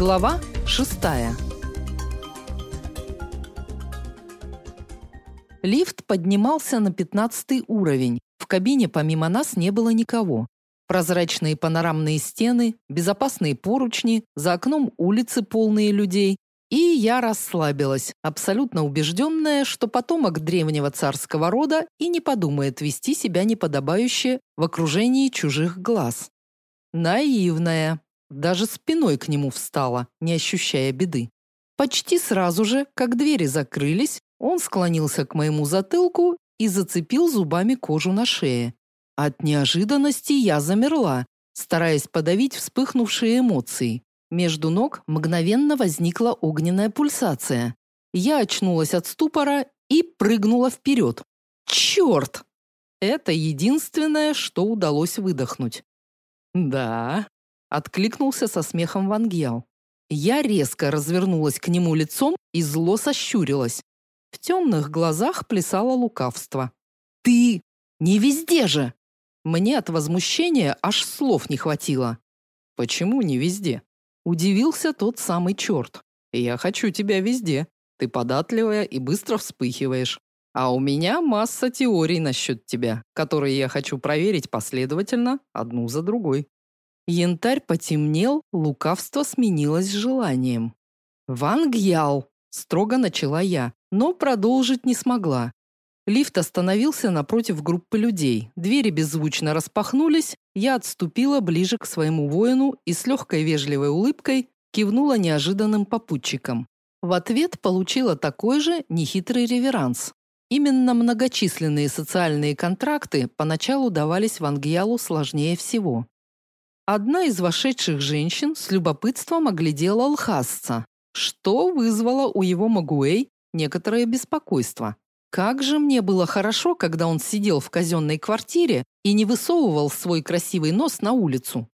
Глава шестая. Лифт поднимался на пятнадцатый уровень. В кабине помимо нас не было никого. Прозрачные панорамные стены, безопасные поручни, за окном улицы полные людей. И я расслабилась, абсолютно убежденная, что потомок древнего царского рода и не подумает вести себя неподобающе в окружении чужих глаз. Наивная. Даже спиной к нему встала, не ощущая беды. Почти сразу же, как двери закрылись, он склонился к моему затылку и зацепил зубами кожу на шее. От неожиданности я замерла, стараясь подавить вспыхнувшие эмоции. Между ног мгновенно возникла огненная пульсация. Я очнулась от ступора и прыгнула вперед. Черт! Это единственное, что удалось выдохнуть. Да, откликнулся со смехом Ван Гьяо. Я резко развернулась к нему лицом и зло сощурилась. В темных глазах плясало лукавство. Ты не везде же. Мне от возмущения аж слов не хватило. Почему не везде? Удивился тот самый черт. Я хочу тебя везде. Ты податливая и быстро вспыхиваешь. А у меня масса теорий насчет тебя, которые я хочу проверить последовательно, одну за другой. Янтарь потемнел, лукавство сменилось желанием. «Ван Гьял!» – строго начала я, но продолжить не смогла. Лифт остановился напротив группы людей. Двери беззвучно распахнулись, я отступила ближе к своему воину и с легкой вежливой улыбкой кивнула неожиданным попутчикам. В ответ получила такой же нехитрый реверанс. Именно многочисленные социальные контракты поначалу давались Вангьялу сложнее всего. Одна из вошедших женщин с любопытством оглядела Алхасца, что вызвало у его Магуэй некоторое беспокойство. Как же мне было хорошо, когда он сидел в казенной квартире и не высовывал свой красивый нос на улицу.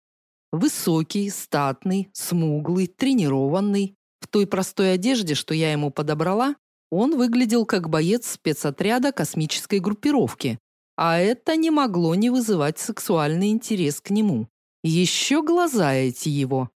Высокий, статный, смуглый, тренированный, в той простой одежде, что я ему подобрала, он выглядел как боец спецотряда космической группировки, а это не могло не вызывать сексуальный интерес к нему. Еще глаза эти его.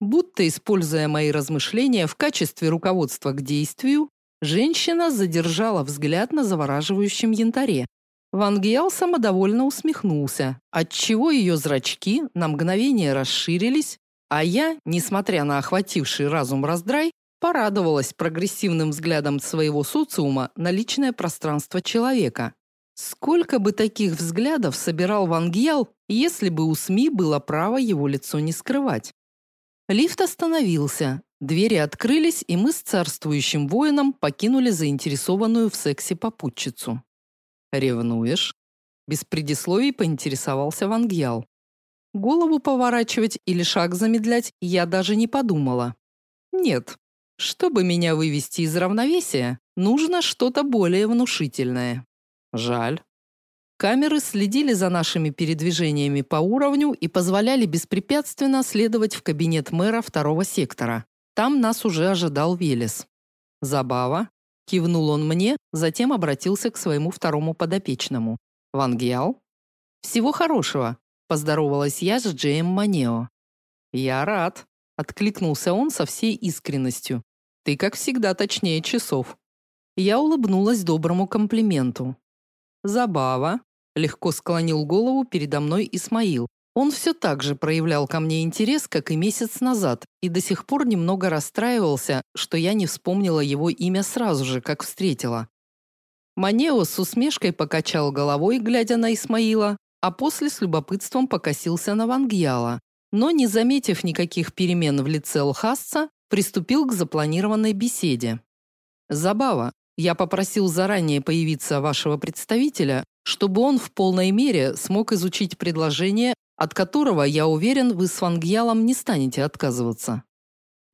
Будто используя мои размышления в качестве руководства к действию, женщина задержала взгляд на завораживающем янтаре. Ван Гиал самодовольно усмехнулся, отчего ее зрачки на мгновение расширились, а я, несмотря на охвативший разум раздрай, порадовалась прогрессивным взглядом своего социума на личное пространство человека. Сколько бы таких взглядов собирал Ван Гьял, если бы у СМИ было право его лицо не скрывать. Лифт остановился, двери открылись, и мы с царствующим воином покинули заинтересованную в сексе попутчицу. «Ревнуешь?» Без предисловий поинтересовался Ван Гьял. Голову поворачивать или шаг замедлять я даже не подумала. Нет, чтобы меня вывести из равновесия, нужно что-то более внушительное. Жаль. Камеры следили за нашими передвижениями по уровню и позволяли беспрепятственно следовать в кабинет мэра второго сектора. Там нас уже ожидал Велес. Забава. Кивнул он мне, затем обратился к своему второму подопечному. Вангиал. Всего хорошего. Поздоровалась я с Джеем Манео. Я рад. Откликнулся он со всей искренностью. Ты, как всегда, точнее часов. Я улыбнулась доброму комплименту. Забава. Легко склонил голову передо мной Исмаил. Он все так же проявлял ко мне интерес, как и месяц назад, и до сих пор немного расстраивался, что я не вспомнила его имя сразу же, как встретила. Манео с усмешкой покачал головой, глядя на Исмаила, а после с любопытством покосился на Вангьяла, но, не заметив никаких перемен в лице Лхасца, приступил к запланированной беседе. Забава, я попросил заранее появиться вашего представителя, чтобы он в полной мере смог изучить предложение, от которого, я уверен, вы с Вангьялом не станете отказываться.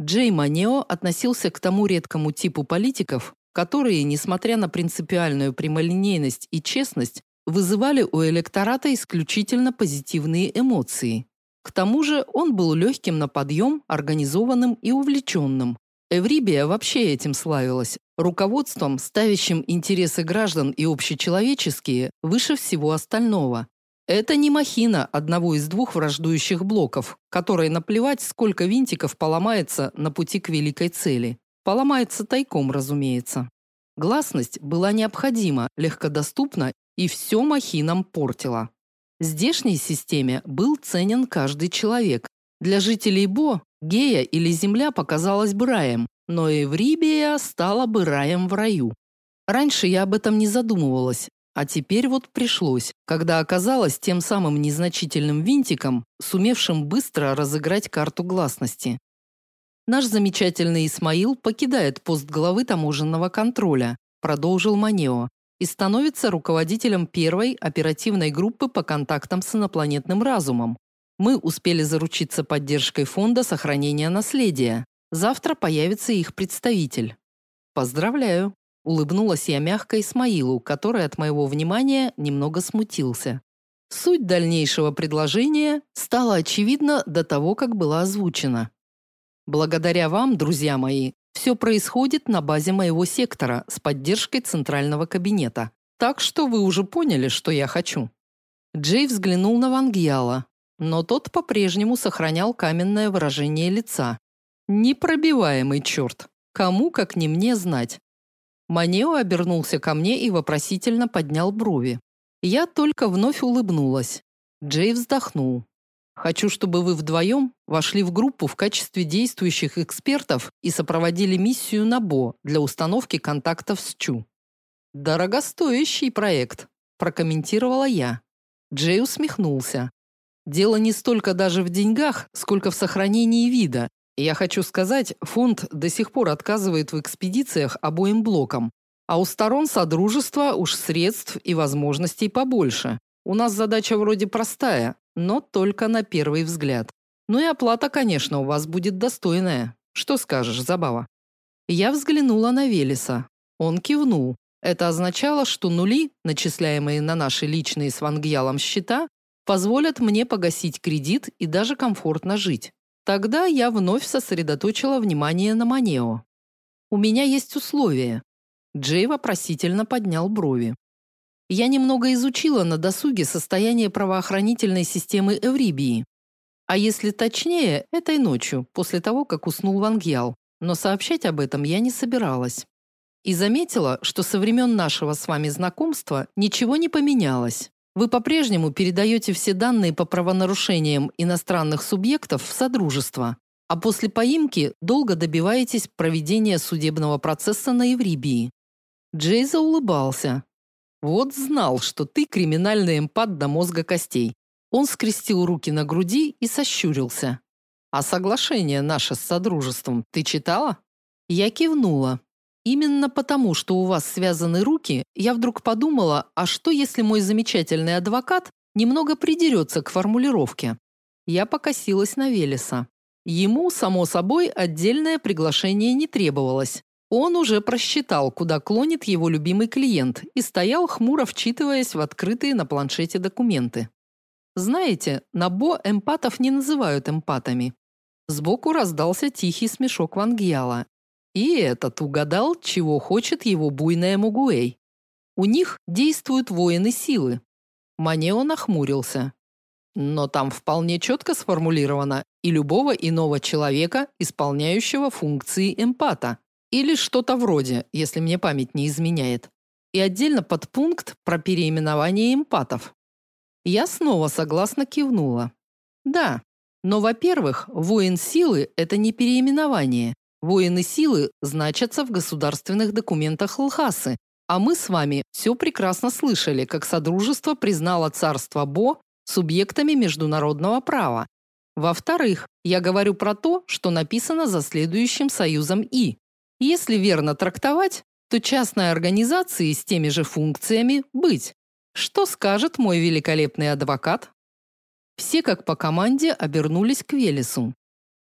Джей Манео относился к тому редкому типу политиков, которые, несмотря на принципиальную прямолинейность и честность, вызывали у электората исключительно позитивные эмоции. К тому же он был легким на подъем, организованным и увлеченным, Эврибия вообще этим славилась, руководством, ставящим интересы граждан и общечеловеческие выше всего остального. Это не махина одного из двух враждующих блоков, которой наплевать, сколько винтиков поломается на пути к великой цели. Поломается тайком, разумеется. Гласность была необходима, легкодоступна и все махинам портила. Здешней системе был ценен каждый человек. Для жителей Бо Гея или Земля показалась бы раем, но Эврибия стала бы раем в раю. Раньше я об этом не задумывалась, а теперь вот пришлось, когда оказалась тем самым незначительным винтиком, сумевшим быстро разыграть карту гласности. Наш замечательный Исмаил покидает пост главы таможенного контроля, продолжил Манео, и становится руководителем первой оперативной группы по контактам с инопланетным разумом. Мы успели заручиться поддержкой фонда сохранения наследия. Завтра появится их представитель. Поздравляю, улыбнулась я мягко Исмаилу, который от моего внимания немного смутился. Суть дальнейшего предложения стала очевидна до того, как была озвучена. Благодаря вам, друзья мои, все происходит на базе моего сектора с поддержкой центрального кабинета. Так что вы уже поняли, что я хочу. Джей взглянул на Вангьяла, но тот по-прежнему сохранял каменное выражение лица. Непробиваемый черт. Кому, как не мне, знать. Манео обернулся ко мне и вопросительно поднял брови. Я только вновь улыбнулась. Джей вздохнул. Хочу, чтобы вы вдвоем вошли в группу в качестве действующих экспертов и сопроводили миссию на Бо для установки контактов с Чу. Дорогостоящий проект, прокомментировала я. Джей усмехнулся. Дело не столько даже в деньгах, сколько в сохранении вида. я хочу сказать, фонд до сих пор отказывает в экспедициях обоим блокам, а у сторон содружества уж средств и возможностей побольше. У нас задача вроде простая но только на первый взгляд. Ну и оплата, конечно, у вас будет достойная. Что скажешь, Забава? Я взглянула на Велеса. Он кивнул. Это означало, что нули, начисляемые на наши личные с Вангьялом счета, позволят мне погасить кредит и даже комфортно жить. Тогда я вновь сосредоточила внимание на Манео. У меня есть условия. Джей вопросительно поднял брови. Я немного изучила на досуге состояние правоохранительной системы Эврибии. А если точнее, этой ночью, после того, как уснул Вангьял. Но сообщать об этом я не собиралась. И заметила, что со времен нашего с вами знакомства ничего не поменялось. Вы по-прежнему передаете все данные по правонарушениям иностранных субъектов в Содружество, а после поимки долго добиваетесь проведения судебного процесса на Еврибии. Джей улыбался. Вот знал, что ты криминальный эмпат до мозга костей. Он скрестил руки на груди и сощурился. А соглашение наше с содружеством ты читала? Я кивнула. Именно потому, что у вас связаны руки, я вдруг подумала, а что если мой замечательный адвокат немного придерется к формулировке? Я покосилась на Велеса. Ему, само собой, отдельное приглашение не требовалось. Он уже просчитал, куда клонит его любимый клиент, и стоял хмуро вчитываясь в открытые на планшете документы. Знаете, на Бо эмпатов не называют эмпатами. Сбоку раздался тихий смешок Вангьяла. И этот угадал, чего хочет его буйная Мугуэй. У них действуют воины силы. Манео нахмурился. Но там вполне четко сформулировано и любого иного человека, исполняющего функции эмпата. Или что-то вроде, если мне память не изменяет. И отдельно подпункт про переименование эмпатов. Я снова согласно кивнула. Да, но, во-первых, воин силы – это не переименование. Воины силы значатся в государственных документах Лхасы, а мы с вами все прекрасно слышали, как Содружество признало царство Бо субъектами международного права. Во-вторых, я говорю про то, что написано за следующим союзом И. Если верно трактовать, то частной организации с теми же функциями быть. Что скажет мой великолепный адвокат? Все как по команде обернулись к Велесу.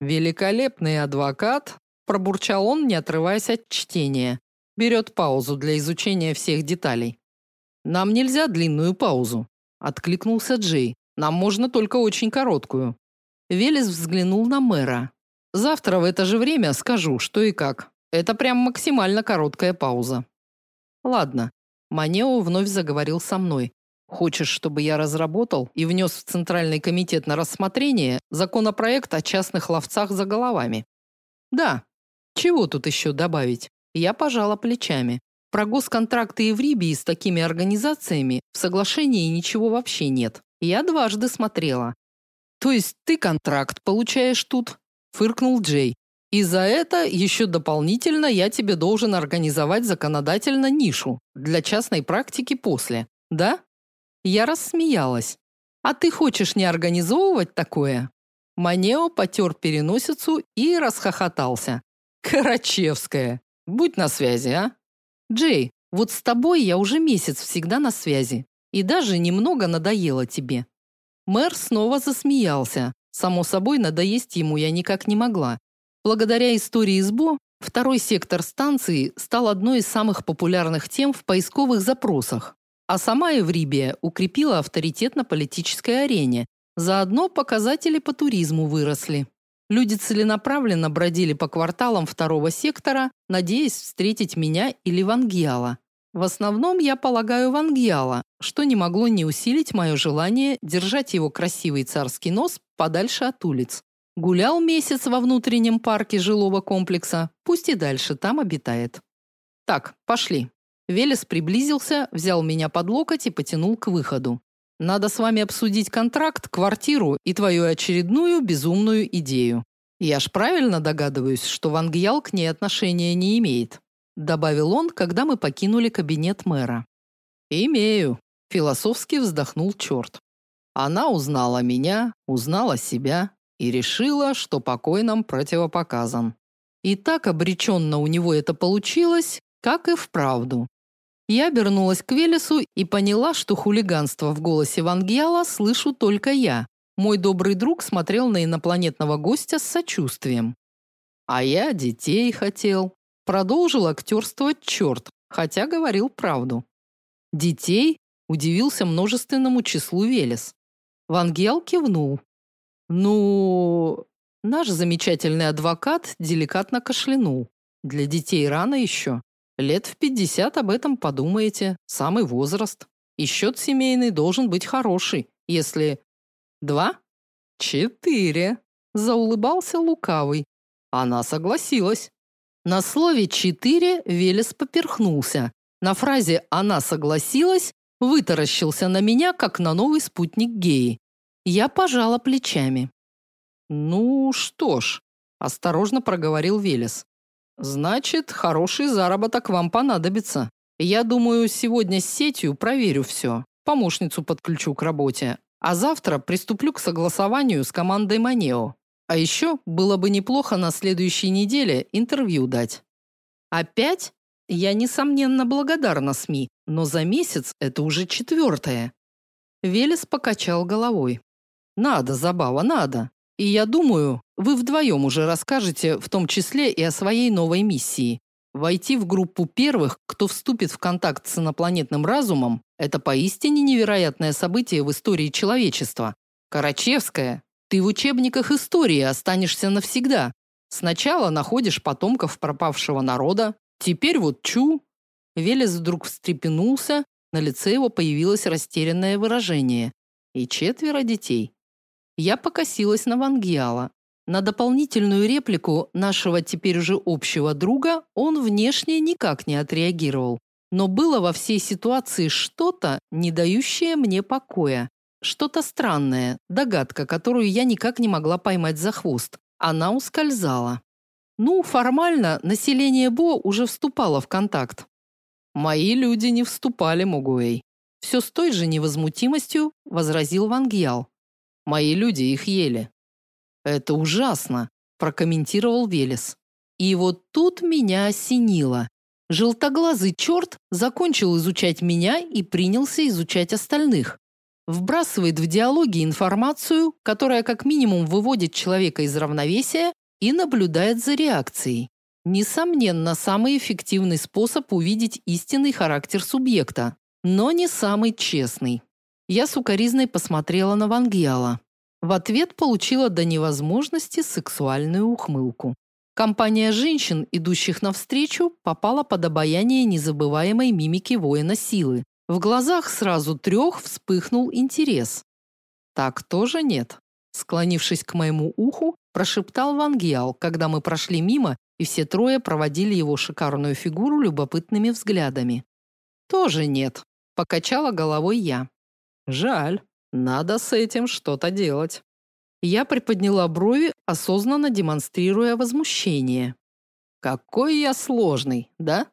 Великолепный адвокат, пробурчал он, не отрываясь от чтения. Берет паузу для изучения всех деталей. Нам нельзя длинную паузу, откликнулся Джей. Нам можно только очень короткую. Велес взглянул на мэра. Завтра в это же время скажу, что и как. Это прям максимально короткая пауза. Ладно. Манео вновь заговорил со мной. Хочешь, чтобы я разработал и внес в Центральный комитет на рассмотрение законопроект о частных ловцах за головами? Да. Чего тут еще добавить? Я пожала плечами. Про госконтракты Еврибии с такими организациями в соглашении ничего вообще нет. Я дважды смотрела. То есть ты контракт получаешь тут? Фыркнул Джей. И за это еще дополнительно я тебе должен организовать законодательно нишу для частной практики после. Да? Я рассмеялась. А ты хочешь не организовывать такое? Манео потер переносицу и расхохотался. Карачевская. Будь на связи, а? Джей, вот с тобой я уже месяц всегда на связи. И даже немного надоело тебе. Мэр снова засмеялся. Само собой, надоесть ему я никак не могла. Благодаря истории СБО, второй сектор станции стал одной из самых популярных тем в поисковых запросах. А сама Еврибия укрепила авторитет на политической арене. Заодно показатели по туризму выросли. Люди целенаправленно бродили по кварталам второго сектора, надеясь встретить меня или Вангиала. В основном я полагаю Вангиала, что не могло не усилить мое желание держать его красивый царский нос подальше от улиц. Гулял месяц во внутреннем парке жилого комплекса, пусть и дальше там обитает. Так, пошли. Велес приблизился, взял меня под локоть и потянул к выходу. Надо с вами обсудить контракт, квартиру и твою очередную безумную идею. Я ж правильно догадываюсь, что Ван Гьял к ней отношения не имеет, добавил он, когда мы покинули кабинет мэра. Имею, философски вздохнул черт. Она узнала меня, узнала себя и решила, что покой нам противопоказан. И так обреченно у него это получилось, как и вправду. Я обернулась к Велесу и поняла, что хулиганство в голосе Вангьяла слышу только я. Мой добрый друг смотрел на инопланетного гостя с сочувствием. А я детей хотел. Продолжил актерствовать черт, хотя говорил правду. Детей? Удивился множественному числу Велес. Вангел кивнул. Ну, наш замечательный адвокат деликатно кашлянул. Для детей рано еще. Лет в пятьдесят об этом подумаете. Самый возраст. И счет семейный должен быть хороший, если... Два? Четыре. Заулыбался лукавый. Она согласилась. На слове «четыре» Велес поперхнулся. На фразе «она согласилась» вытаращился на меня, как на новый спутник геи. Я пожала плечами. «Ну что ж», – осторожно проговорил Велес. Значит, хороший заработок вам понадобится. Я думаю, сегодня с сетью проверю все. Помощницу подключу к работе, а завтра приступлю к согласованию с командой Манео. А еще было бы неплохо на следующей неделе интервью дать. Опять? Я несомненно благодарна СМИ, но за месяц это уже четвертое. Велес покачал головой. Надо, Забава, надо. И я думаю, вы вдвоем уже расскажете, в том числе и о своей новой миссии. Войти в группу первых, кто вступит в контакт с инопланетным разумом, это поистине невероятное событие в истории человечества. Карачевская, ты в учебниках истории останешься навсегда. Сначала находишь потомков пропавшего народа, теперь вот чу. Велес вдруг встрепенулся, на лице его появилось растерянное выражение. И четверо детей. Я покосилась на Вангиала. На дополнительную реплику нашего теперь уже общего друга он внешне никак не отреагировал. Но было во всей ситуации что-то, не дающее мне покоя. Что-то странное, догадка, которую я никак не могла поймать за хвост. Она ускользала. Ну, формально население Бо уже вступало в контакт. Мои люди не вступали, Могуэй. Все с той же невозмутимостью возразил Вангьял. Мои люди их ели. Это ужасно, прокомментировал Велес. И вот тут меня осенило. Желтоглазый черт закончил изучать меня и принялся изучать остальных. Вбрасывает в диалоги информацию, которая как минимум выводит человека из равновесия и наблюдает за реакцией. Несомненно, самый эффективный способ увидеть истинный характер субъекта, но не самый честный. Я сукоризной посмотрела на Вангиала. В ответ получила до невозможности сексуальную ухмылку. Компания женщин, идущих навстречу, попала под обаяние незабываемой мимики воина силы. В глазах сразу трех вспыхнул интерес. Так тоже нет. Склонившись к моему уху, прошептал Вангиал, когда мы прошли мимо, и все трое проводили его шикарную фигуру любопытными взглядами. Тоже нет, покачала головой я. Жаль, надо с этим что-то делать. Я приподняла брови, осознанно демонстрируя возмущение. Какой я сложный, да?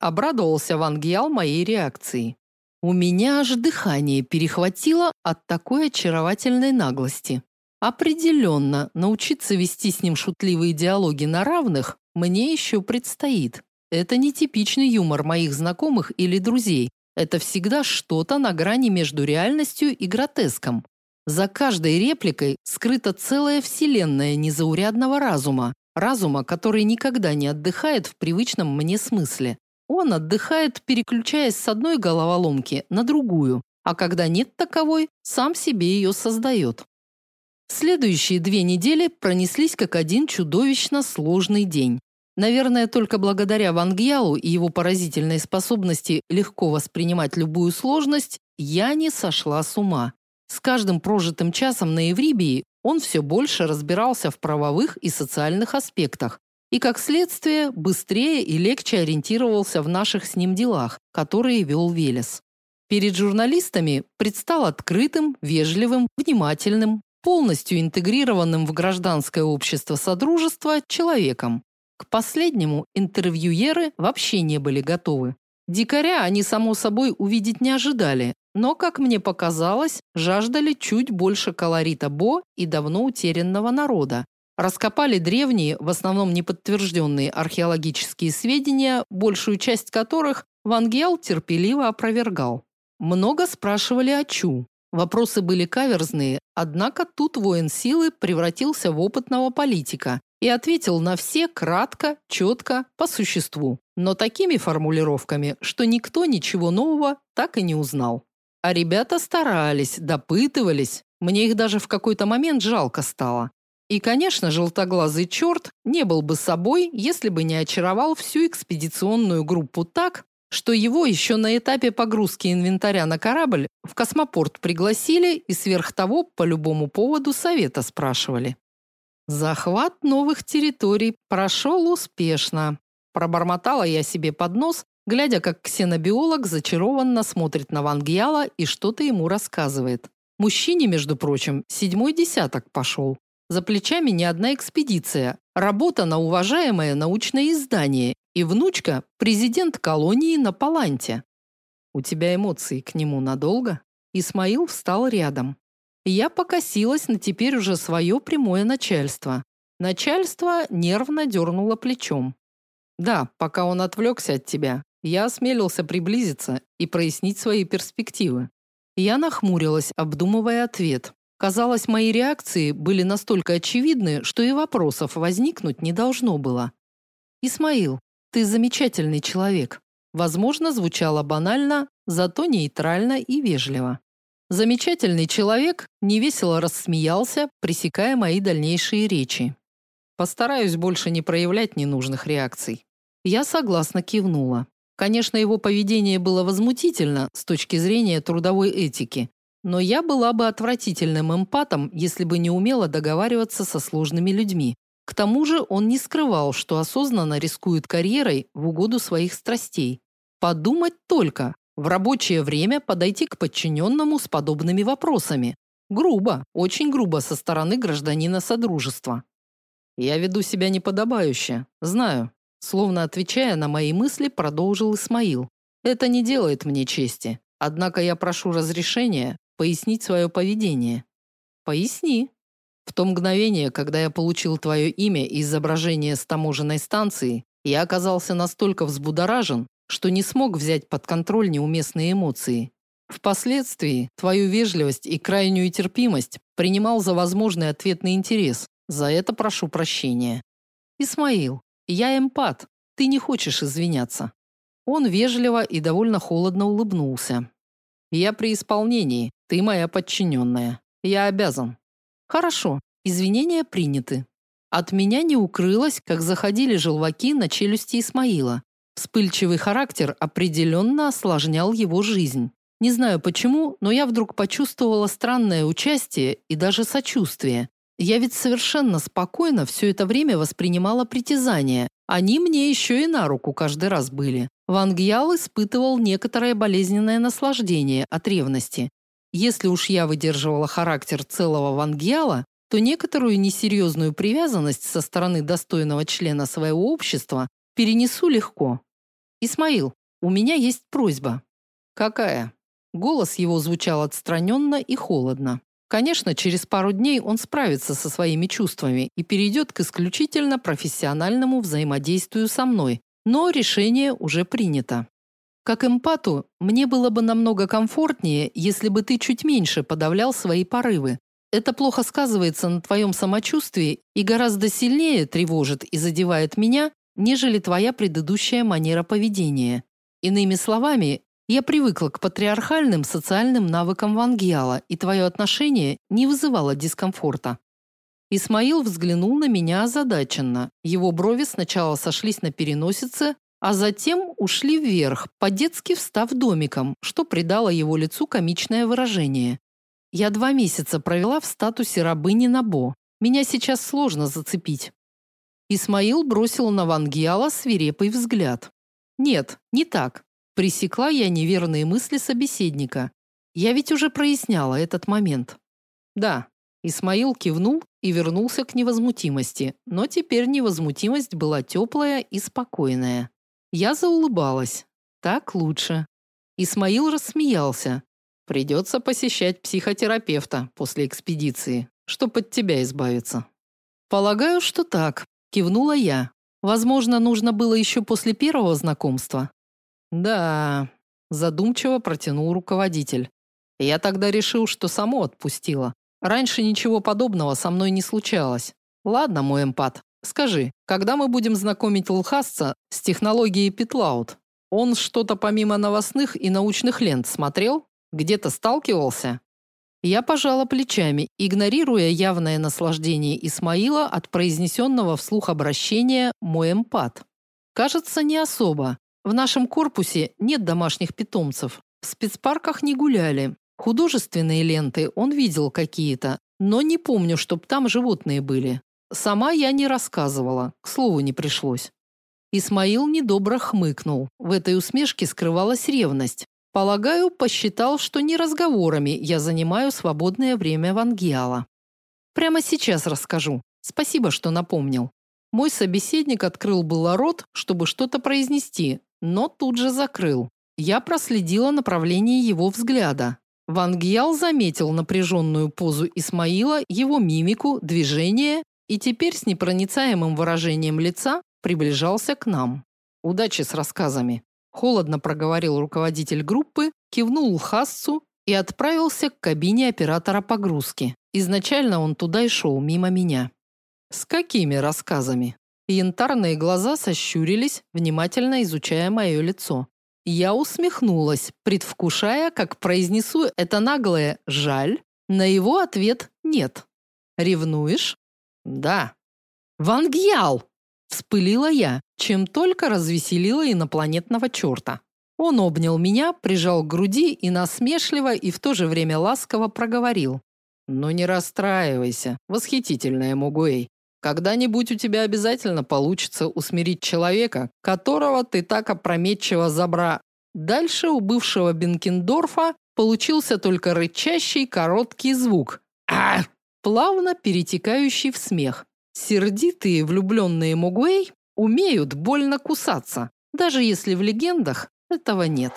Обрадовался Вангиал моей реакции. У меня аж дыхание перехватило от такой очаровательной наглости. Определенно, научиться вести с ним шутливые диалоги на равных мне еще предстоит. Это не типичный юмор моих знакомых или друзей. Это всегда что-то на грани между реальностью и гротеском. За каждой репликой скрыта целая вселенная незаурядного разума, разума, который никогда не отдыхает в привычном мне смысле. Он отдыхает, переключаясь с одной головоломки на другую, а когда нет таковой, сам себе ее создает. Следующие две недели пронеслись как один чудовищно сложный день. Наверное, только благодаря Вангьялу и его поразительной способности легко воспринимать любую сложность, я не сошла с ума. С каждым прожитым часом на Еврибии он все больше разбирался в правовых и социальных аспектах, и, как следствие, быстрее и легче ориентировался в наших с ним делах, которые вел Велес. Перед журналистами предстал открытым, вежливым, внимательным, полностью интегрированным в гражданское общество Содружества человеком. К последнему интервьюеры вообще не были готовы. Дикаря они, само собой, увидеть не ожидали, но, как мне показалось, жаждали чуть больше колорита Бо и давно утерянного народа, Раскопали древние, в основном неподтвержденные археологические сведения, большую часть которых Ван Гел терпеливо опровергал. Много спрашивали о Чу. Вопросы были каверзные, однако тут воин силы превратился в опытного политика и ответил на все кратко, четко, по существу, но такими формулировками, что никто ничего нового так и не узнал. А ребята старались, допытывались. Мне их даже в какой-то момент жалко стало. И, конечно, желтоглазый черт не был бы собой, если бы не очаровал всю экспедиционную группу так, что его еще на этапе погрузки инвентаря на корабль в космопорт пригласили и сверх того по любому поводу совета спрашивали. Захват новых территорий прошел успешно. Пробормотала я себе под нос, глядя, как ксенобиолог зачарованно смотрит на Вангьяла и что-то ему рассказывает. Мужчине, между прочим, седьмой десяток пошел. За плечами не одна экспедиция, работа на уважаемое научное издание и внучка президент колонии на Паланте. У тебя эмоции к нему надолго? Исмаил встал рядом. Я покосилась на теперь уже свое прямое начальство. Начальство нервно дернуло плечом. Да, пока он отвлекся от тебя, я осмелился приблизиться и прояснить свои перспективы. Я нахмурилась, обдумывая ответ. Казалось, мои реакции были настолько очевидны, что и вопросов возникнуть не должно было. Исмаил, ты замечательный человек. Возможно, звучало банально, зато нейтрально и вежливо. Замечательный человек невесело рассмеялся, пресекая мои дальнейшие речи. Постараюсь больше не проявлять ненужных реакций. Я согласно кивнула. Конечно, его поведение было возмутительно с точки зрения трудовой этики, но я была бы отвратительным эмпатом, если бы не умела договариваться со сложными людьми. К тому же он не скрывал, что осознанно рискует карьерой в угоду своих страстей. Подумать только, в рабочее время подойти к подчиненному с подобными вопросами. Грубо, очень грубо со стороны гражданина Содружества. Я веду себя неподобающе, знаю. Словно отвечая на мои мысли, продолжил Исмаил. Это не делает мне чести. Однако я прошу разрешения пояснить свое поведение. Поясни. В то мгновение, когда я получил твое имя и изображение с таможенной станции, я оказался настолько взбудоражен, что не смог взять под контроль неуместные эмоции. Впоследствии твою вежливость и крайнюю терпимость принимал за возможный ответный интерес. За это прошу прощения. Исмаил, я эмпат. Ты не хочешь извиняться. Он вежливо и довольно холодно улыбнулся. Я при исполнении. Ты моя подчиненная. Я обязан. Хорошо. Извинения приняты. От меня не укрылось, как заходили желваки на челюсти Исмаила. Вспыльчивый характер определенно осложнял его жизнь. Не знаю почему, но я вдруг почувствовала странное участие и даже сочувствие. Я ведь совершенно спокойно все это время воспринимала притязания. Они мне еще и на руку каждый раз были. Ван Гьял испытывал некоторое болезненное наслаждение от ревности. Если уж я выдерживала характер целого Ван Гьяла, то некоторую несерьезную привязанность со стороны достойного члена своего общества перенесу легко. Исмаил, у меня есть просьба. Какая? Голос его звучал отстраненно и холодно. Конечно, через пару дней он справится со своими чувствами и перейдет к исключительно профессиональному взаимодействию со мной, но решение уже принято. Как эмпату, мне было бы намного комфортнее, если бы ты чуть меньше подавлял свои порывы. Это плохо сказывается на твоем самочувствии и гораздо сильнее тревожит и задевает меня, нежели твоя предыдущая манера поведения. Иными словами, я привыкла к патриархальным социальным навыкам Вангиала, и твое отношение не вызывало дискомфорта. Исмаил взглянул на меня озадаченно. Его брови сначала сошлись на переносице, а затем ушли вверх, по-детски встав домиком, что придало его лицу комичное выражение. Я два месяца провела в статусе рабыни Набо. Меня сейчас сложно зацепить. Исмаил бросил на Вангиала свирепый взгляд. Нет, не так. Пресекла я неверные мысли собеседника. Я ведь уже проясняла этот момент. Да, Исмаил кивнул и вернулся к невозмутимости, но теперь невозмутимость была теплая и спокойная. Я заулыбалась. Так лучше. Исмаил рассмеялся. Придется посещать психотерапевта после экспедиции, чтобы от тебя избавиться. Полагаю, что так, кивнула я. Возможно, нужно было еще после первого знакомства. Да, задумчиво протянул руководитель. Я тогда решил, что само отпустила. Раньше ничего подобного со мной не случалось. Ладно, мой эмпат. Скажи, когда мы будем знакомить Лхасца с технологией Питлаут? Он что-то помимо новостных и научных лент смотрел? Где-то сталкивался? Я пожала плечами, игнорируя явное наслаждение Исмаила от произнесенного вслух обращения «мой эмпат». Кажется, не особо. В нашем корпусе нет домашних питомцев. В спецпарках не гуляли. Художественные ленты он видел какие-то, но не помню, чтоб там животные были. Сама я не рассказывала, к слову не пришлось. Исмаил недобро хмыкнул. В этой усмешке скрывалась ревность. Полагаю, посчитал, что не разговорами я занимаю свободное время Вангиала. Прямо сейчас расскажу. Спасибо, что напомнил. Мой собеседник открыл было рот, чтобы что-то произнести, но тут же закрыл. Я проследила направление его взгляда. Ван Гьял заметил напряженную позу Исмаила, его мимику, движение и теперь с непроницаемым выражением лица приближался к нам. Удачи с рассказами, холодно проговорил руководитель группы, кивнул Хассу и отправился к кабине оператора погрузки. Изначально он туда и шел мимо меня. С какими рассказами? Янтарные глаза сощурились, внимательно изучая мое лицо. Я усмехнулась, предвкушая, как произнесу это наглое «жаль». На его ответ «нет». «Ревнуешь?» «Да». «Ван Гьял!» – вспылила я, чем только развеселила инопланетного черта. Он обнял меня, прижал к груди и насмешливо и в то же время ласково проговорил. «Ну не расстраивайся, восхитительная Мугуэй. Когда-нибудь у тебя обязательно получится усмирить человека, которого ты так опрометчиво забра. Дальше у бывшего Бенкендорфа получился только рычащий короткий звук. А! Плавно перетекающий в смех. Сердитые влюбленные Мугуэй умеют больно кусаться, даже если в легендах этого нет.